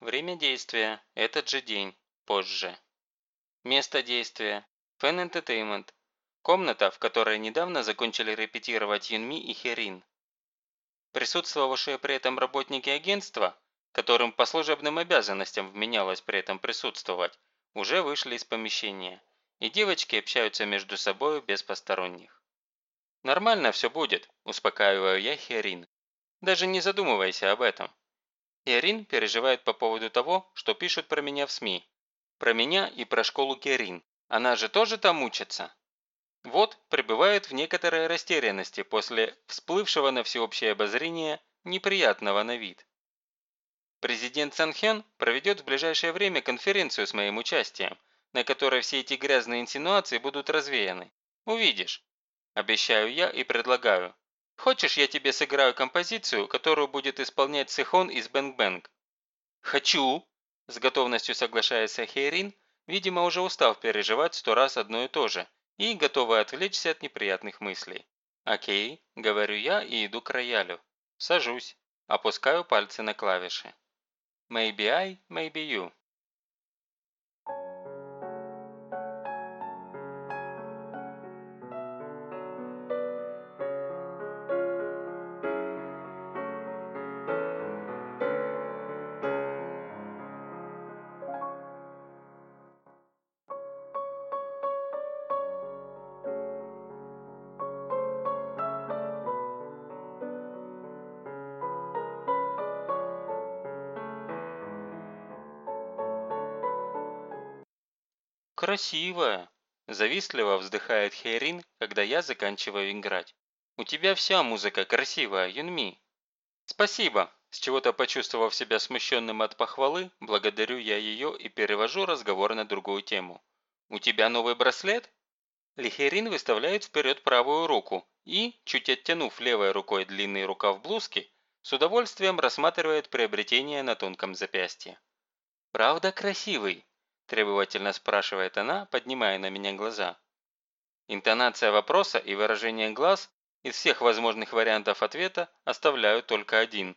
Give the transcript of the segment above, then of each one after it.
Время действия – этот же день, позже. Место действия – Fan Entertainment. Комната, в которой недавно закончили репетировать Юнми и Херин. Присутствовавшие при этом работники агентства, которым по служебным обязанностям вменялось при этом присутствовать, уже вышли из помещения, и девочки общаются между собой без посторонних. «Нормально все будет», – успокаиваю я Херин. «Даже не задумывайся об этом». Херин переживает по поводу того, что пишут про меня в СМИ. Про меня и про школу Керин. Она же тоже там учится. Вот пребывает в некоторой растерянности после всплывшего на всеобщее обозрение неприятного на вид. Президент Санхён проведет в ближайшее время конференцию с моим участием, на которой все эти грязные инсинуации будут развеяны. Увидишь. Обещаю я и предлагаю. Хочешь, я тебе сыграю композицию, которую будет исполнять Сихон из Бэнг Бэнг? Хочу, с готовностью соглашается Хейрин, видимо уже устав переживать сто раз одно и то же – и готовы отвлечься от неприятных мыслей. «Окей», – говорю я и иду к роялю. Сажусь, опускаю пальцы на клавиши. «Maybe I, maybe you». «Красивая!» – завистливо вздыхает Хейрин, когда я заканчиваю играть. «У тебя вся музыка красивая, Юнми!» «Спасибо!» – с чего-то почувствовав себя смущенным от похвалы, благодарю я ее и перевожу разговор на другую тему. «У тебя новый браслет?» Лихерин выставляет вперед правую руку и, чуть оттянув левой рукой длинный рукав блузки, с удовольствием рассматривает приобретение на тонком запястье. «Правда красивый?» Требовательно спрашивает она, поднимая на меня глаза. Интонация вопроса и выражение глаз из всех возможных вариантов ответа оставляю только один.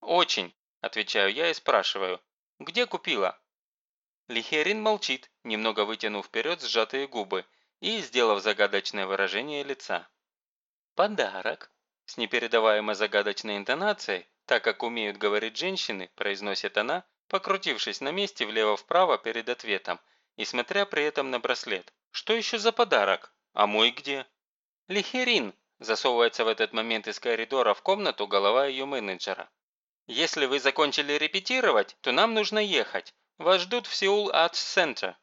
«Очень», – отвечаю я и спрашиваю. «Где купила?» Лихерин молчит, немного вытянув вперед сжатые губы и сделав загадочное выражение лица. «Подарок», – с непередаваемо загадочной интонацией, так как умеют говорить женщины, произносит она, покрутившись на месте влево-вправо перед ответом и смотря при этом на браслет. «Что еще за подарок? А мой где?» «Лихерин!» – засовывается в этот момент из коридора в комнату голова ее менеджера. «Если вы закончили репетировать, то нам нужно ехать. Вас ждут в Сеул Arts Center».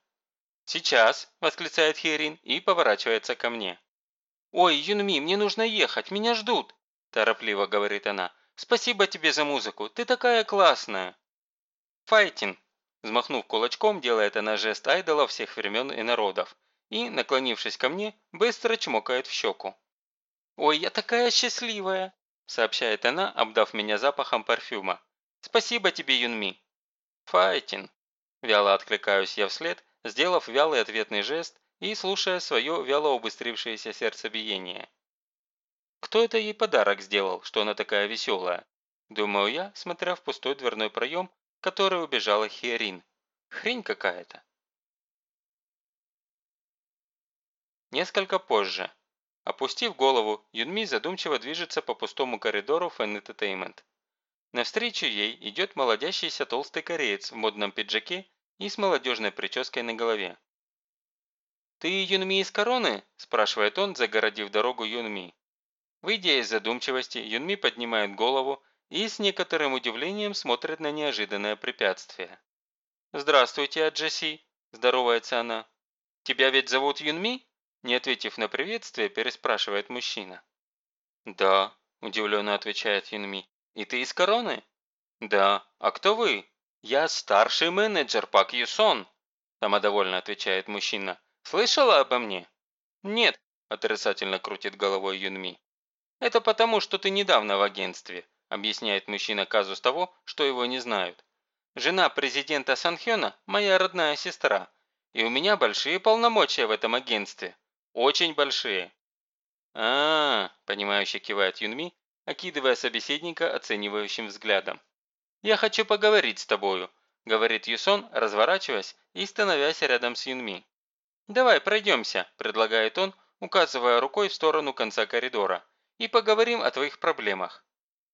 «Сейчас!» – восклицает Херин и поворачивается ко мне. «Ой, Юнми, мне нужно ехать, меня ждут!» – торопливо говорит она. «Спасибо тебе за музыку, ты такая классная!» «Файтин!» Взмахнув кулачком, делает она жест айдола всех времен и народов. И, наклонившись ко мне, быстро чмокает в щеку. «Ой, я такая счастливая!» сообщает она, обдав меня запахом парфюма. «Спасибо тебе, Юнми!» «Файтин!» Вяло откликаюсь я вслед, сделав вялый ответный жест и слушая свое вяло убыстрившееся сердцебиение. Кто это ей подарок сделал, что она такая веселая? Думаю я, смотря в пустой дверной проем которой убежала Хиерин. Хрень какая-то. Несколько позже. Опустив голову, Юнми задумчиво движется по пустому коридору Fan Entertainment. Навстречу ей идет молодящийся толстый кореец в модном пиджаке и с молодежной прической на голове. «Ты Юнми из короны?» – спрашивает он, загородив дорогу Юнми. Выйдя из задумчивости, Юнми поднимает голову и с некоторым удивлением смотрит на неожиданное препятствие. «Здравствуйте, Аджаси», – здоровается она. «Тебя ведь зовут Юнми?» Не ответив на приветствие, переспрашивает мужчина. «Да», – удивленно отвечает Юнми. «И ты из короны?» «Да. А кто вы?» «Я старший менеджер Пак Юсон», – самодовольно отвечает мужчина. «Слышала обо мне?» «Нет», – отрицательно крутит головой Юнми. «Это потому, что ты недавно в агентстве объясняет мужчина казус того, что его не знают. Жена президента Санхёна – моя родная сестра, и у меня большие полномочия в этом агентстве. Очень большие. а, -а, -а понимающе кивает Юнми, окидывая собеседника оценивающим взглядом. «Я хочу поговорить с тобою. говорит Юсон, разворачиваясь и становясь рядом с Юнми. «Давай пройдемся», – предлагает он, указывая рукой в сторону конца коридора, «и поговорим о твоих проблемах».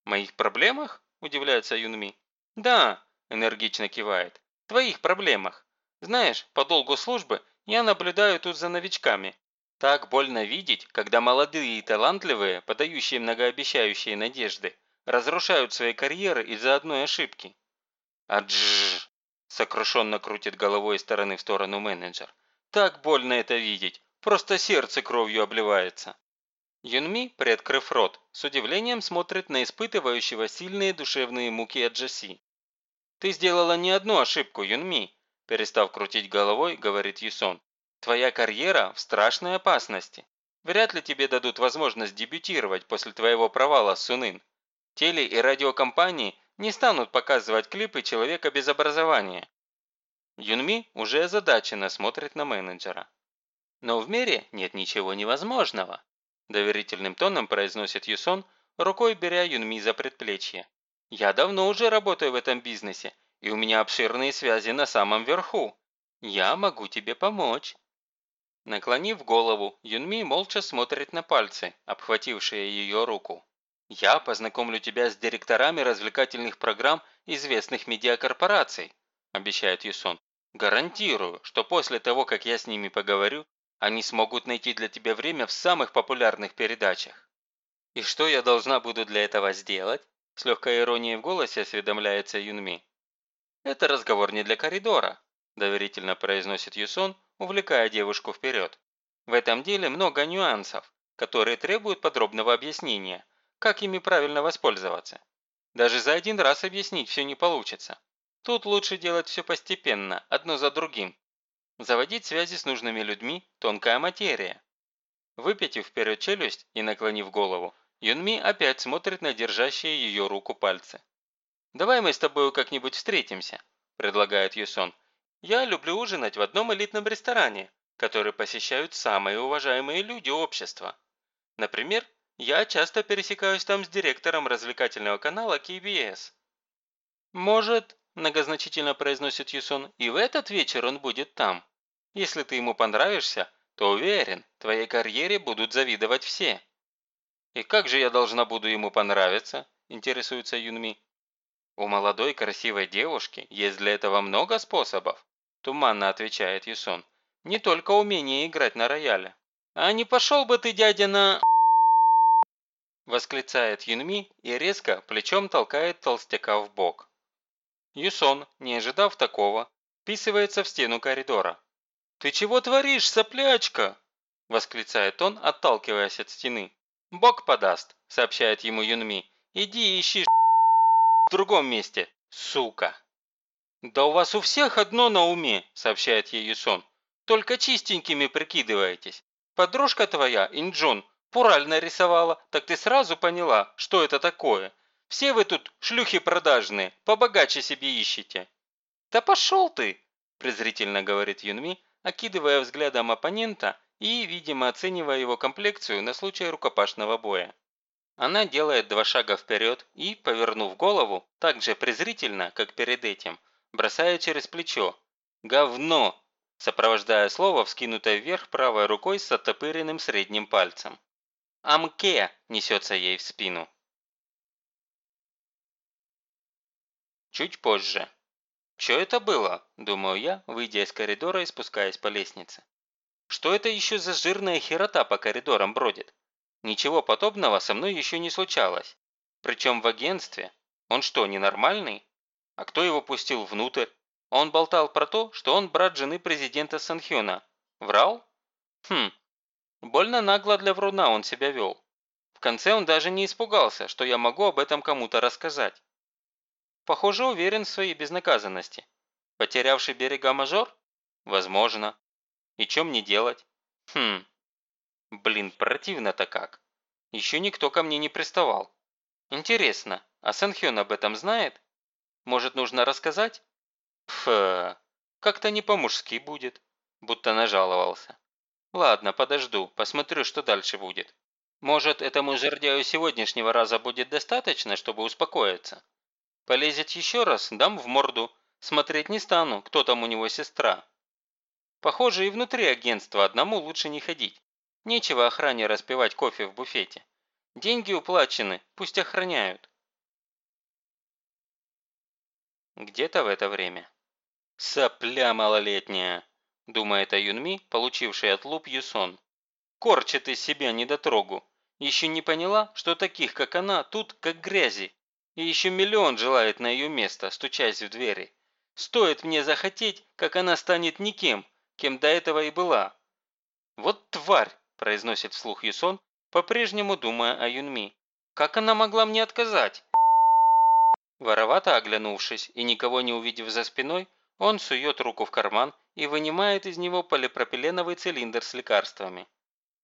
«Моих проблемах?» – удивляется Юнми. «Да», – энергично кивает, – «твоих проблемах. Знаешь, по долгу службы я наблюдаю тут за новичками. Так больно видеть, когда молодые и талантливые, подающие многообещающие надежды, разрушают свои карьеры из-за одной ошибки. «Аджжж!» – сокрушенно крутит головой из стороны в сторону менеджер. «Так больно это видеть, просто сердце кровью обливается». Юнми, приоткрыв рот, с удивлением смотрит на испытывающего сильные душевные муки Аджаси. «Ты сделала не одну ошибку, Юнми», – перестав крутить головой, говорит Юсон. «Твоя карьера в страшной опасности. Вряд ли тебе дадут возможность дебютировать после твоего провала, Сунын. Теле- и радиокомпании не станут показывать клипы человека без образования. Юнми уже озадаченно смотрит на менеджера. «Но в мире нет ничего невозможного», доверительным тоном произносит Юсон, рукой беря Юнми за предплечье. «Я давно уже работаю в этом бизнесе, и у меня обширные связи на самом верху. Я могу тебе помочь». Наклонив голову, Юнми молча смотрит на пальцы, обхватившие ее руку. Я познакомлю тебя с директорами развлекательных программ известных медиакорпораций», – обещает Юсон. «Гарантирую, что после того, как я с ними поговорю, они смогут найти для тебя время в самых популярных передачах». «И что я должна буду для этого сделать?» С легкой иронией в голосе осведомляется Юнми. «Это разговор не для коридора», – доверительно произносит Юсон, увлекая девушку вперед. «В этом деле много нюансов, которые требуют подробного объяснения, как ими правильно воспользоваться. Даже за один раз объяснить все не получится. Тут лучше делать все постепенно, одно за другим. Заводить связи с нужными людьми – тонкая материя. Выпятив вперед челюсть и наклонив голову, Юнми опять смотрит на держащие ее руку пальцы. «Давай мы с тобой как-нибудь встретимся», – предлагает Юсон. «Я люблю ужинать в одном элитном ресторане, который посещают самые уважаемые люди общества. Например, я часто пересекаюсь там с директором развлекательного канала KBS. Может, многозначительно произносит Юсон, и в этот вечер он будет там. Если ты ему понравишься, то уверен, твоей карьере будут завидовать все. И как же я должна буду ему понравиться, интересуется Юнми. У молодой красивой девушки есть для этого много способов, туманно отвечает Юсон. Не только умение играть на рояле. А не пошел бы ты, дядя, на... Восклицает Юнми и резко плечом толкает толстяка в бок. Юсон, не ожидав такого, вписывается в стену коридора. «Ты чего творишь, соплячка?» – восклицает он, отталкиваясь от стены. «Бог подаст», – сообщает ему Юнми. «Иди ищи в другом месте, сука». «Да у вас у всех одно на уме», – сообщает ей Юсон. «Только чистенькими прикидываетесь. Подружка твоя, Инджон, Пураль нарисовала, так ты сразу поняла, что это такое. Все вы тут шлюхи продажные, побогаче себе ищете». «Да пошел ты!» – презрительно говорит Юнми, окидывая взглядом оппонента и, видимо, оценивая его комплекцию на случай рукопашного боя. Она делает два шага вперед и, повернув голову, так же презрительно, как перед этим, бросает через плечо. «Говно!» сопровождая слово, вскинутое вверх правой рукой с оттопыренным средним пальцем. «Амке!» – несется ей в спину. Чуть позже. «Что это было?» – думаю я, выйдя из коридора и спускаясь по лестнице. «Что это еще за жирная херота по коридорам бродит? Ничего подобного со мной еще не случалось. Причем в агентстве. Он что, ненормальный? А кто его пустил внутрь? Он болтал про то, что он брат жены президента Санхёна. Врал? Хм, Больно нагло для вруна он себя вел. В конце он даже не испугался, что я могу об этом кому-то рассказать. Похоже, уверен в своей безнаказанности. Потерявший берега мажор? Возможно. И чем мне делать? Хм. Блин, противно-то как. Еще никто ко мне не приставал. Интересно, а Сэнхён об этом знает? Может, нужно рассказать? Пф, как-то не по-мужски будет. Будто нажаловался. Ладно, подожду, посмотрю, что дальше будет. Может, этому жердяю сегодняшнего раза будет достаточно, чтобы успокоиться? Полезет еще раз, дам в морду. Смотреть не стану, кто там у него сестра. Похоже, и внутри агентства одному лучше не ходить. Нечего охране распивать кофе в буфете. Деньги уплачены, пусть охраняют. Где-то в это время. «Сопля малолетняя!» – думает о Юнми, получивший от Луп Юсон. «Корчит из себя недотрогу. Еще не поняла, что таких, как она, тут как грязи. И еще миллион желает на ее место, стучась в двери. Стоит мне захотеть, как она станет никем, кем до этого и была. «Вот тварь!» – произносит вслух Юсон, по-прежнему думая о Юнми. «Как она могла мне отказать?» Воровато оглянувшись и никого не увидев за спиной, он сует руку в карман и вынимает из него полипропиленовый цилиндр с лекарствами.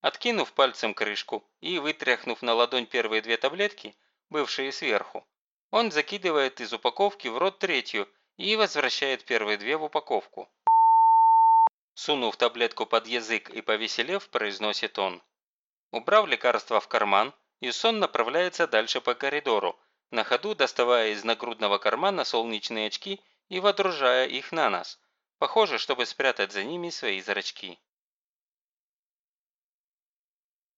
Откинув пальцем крышку и вытряхнув на ладонь первые две таблетки, бывшие сверху, он закидывает из упаковки в рот третью и возвращает первые две в упаковку. Сунув таблетку под язык и повеселев, произносит он. Убрав лекарство в карман, Юсон направляется дальше по коридору, на ходу доставая из нагрудного кармана солнечные очки и водружая их на нас. Похоже, чтобы спрятать за ними свои зрачки.